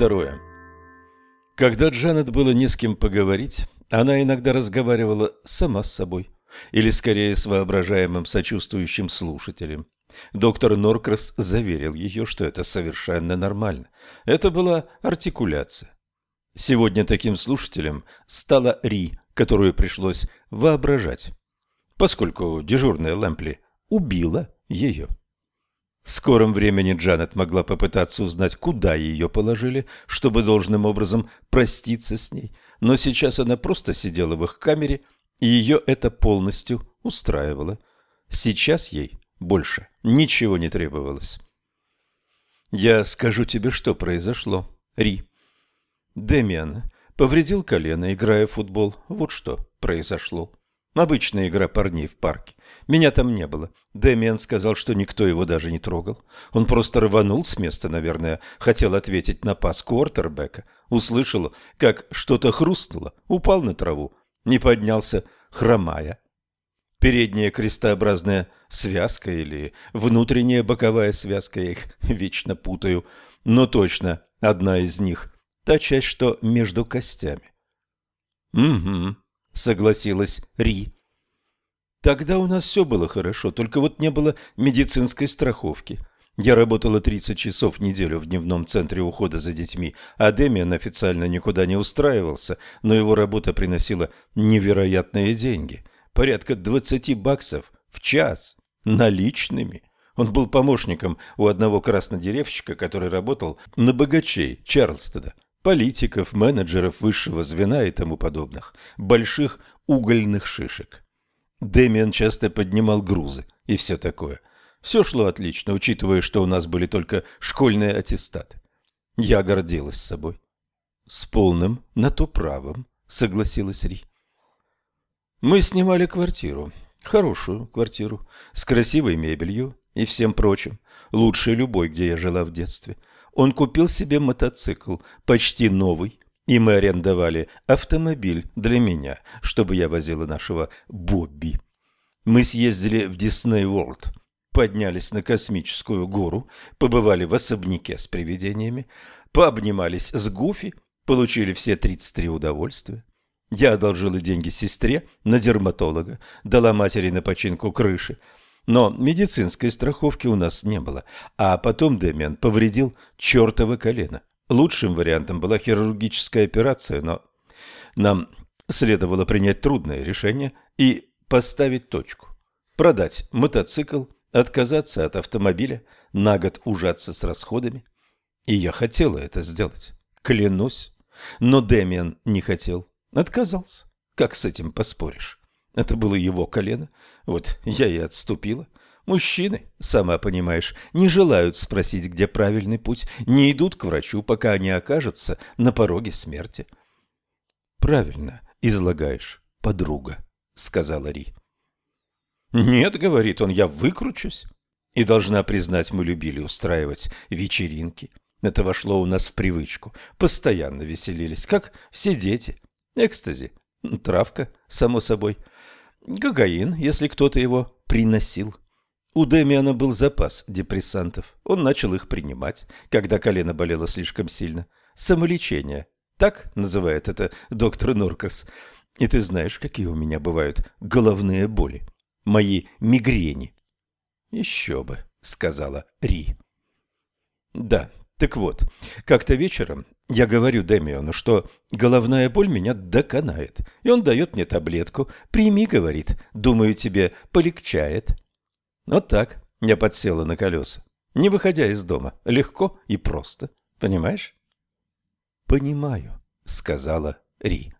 Второе. Когда Джанет было не с кем поговорить, она иногда разговаривала сама с собой, или скорее с воображаемым сочувствующим слушателем. Доктор Норкрас заверил ее, что это совершенно нормально. Это была артикуляция. Сегодня таким слушателем стала Ри, которую пришлось воображать, поскольку дежурная Лэмпли убила ее. В скором времени Джанет могла попытаться узнать, куда ее положили, чтобы должным образом проститься с ней, но сейчас она просто сидела в их камере, и ее это полностью устраивало. Сейчас ей больше ничего не требовалось. «Я скажу тебе, что произошло, Ри». Демиан повредил колено, играя в футбол. Вот что произошло. Обычная игра парней в парке. Меня там не было. Дэмиан сказал, что никто его даже не трогал. Он просто рванул с места, наверное, хотел ответить на пас квартербека. Услышал, как что-то хрустнуло, упал на траву, не поднялся, хромая. Передняя крестообразная связка или внутренняя боковая связка, я их вечно путаю, но точно одна из них, та часть, что между костями. «Угу», — согласилась Ри. Тогда у нас все было хорошо, только вот не было медицинской страховки. Я работала 30 часов в неделю в дневном центре ухода за детьми, а Демиан официально никуда не устраивался, но его работа приносила невероятные деньги. Порядка 20 баксов в час. Наличными. Он был помощником у одного краснодеревщика, который работал на богачей Чарльстона. Политиков, менеджеров высшего звена и тому подобных. Больших угольных шишек. Дэмиан часто поднимал грузы и все такое. Все шло отлично, учитывая, что у нас были только школьные аттестаты. Я гордилась собой. С полным на то правом, согласилась Ри. Мы снимали квартиру, хорошую квартиру, с красивой мебелью и всем прочим, лучшей любой, где я жила в детстве. Он купил себе мотоцикл, почти новый, и мы арендовали автомобиль для меня, чтобы я возила нашего Бобби. Мы съездили в Дисней Ворлд, поднялись на космическую гору, побывали в особняке с привидениями, пообнимались с Гуфи, получили все 33 удовольствия. Я одолжила деньги сестре на дерматолога, дала матери на починку крыши, но медицинской страховки у нас не было, а потом Дэмиан повредил чертово колено. Лучшим вариантом была хирургическая операция, но нам следовало принять трудное решение и поставить точку. Продать мотоцикл, отказаться от автомобиля, на год ужаться с расходами. И я хотела это сделать, клянусь. Но Дэмиан не хотел, отказался. Как с этим поспоришь? Это было его колено, вот я и отступила. Мужчины, сама понимаешь, не желают спросить, где правильный путь, не идут к врачу, пока они окажутся на пороге смерти. Правильно излагаешь, подруга, сказала Ри. Нет, говорит он, я выкручусь. И должна признать, мы любили устраивать вечеринки. Это вошло у нас в привычку. Постоянно веселились, как все дети. Экстази, травка, само собой. Гагаин, если кто-то его приносил. У Демиана был запас депрессантов. Он начал их принимать, когда колено болело слишком сильно. Самолечение. Так называет это доктор Норкас. И ты знаешь, какие у меня бывают головные боли. Мои мигрени. Еще бы, сказала Ри. Да, так вот, как-то вечером я говорю Демиону, что головная боль меня доконает, и он дает мне таблетку. «Прими», — говорит, — «думаю, тебе полегчает». Вот так я подсела на колеса, не выходя из дома, легко и просто, понимаешь? Понимаю, сказала Ри.